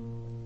Mm-hmm.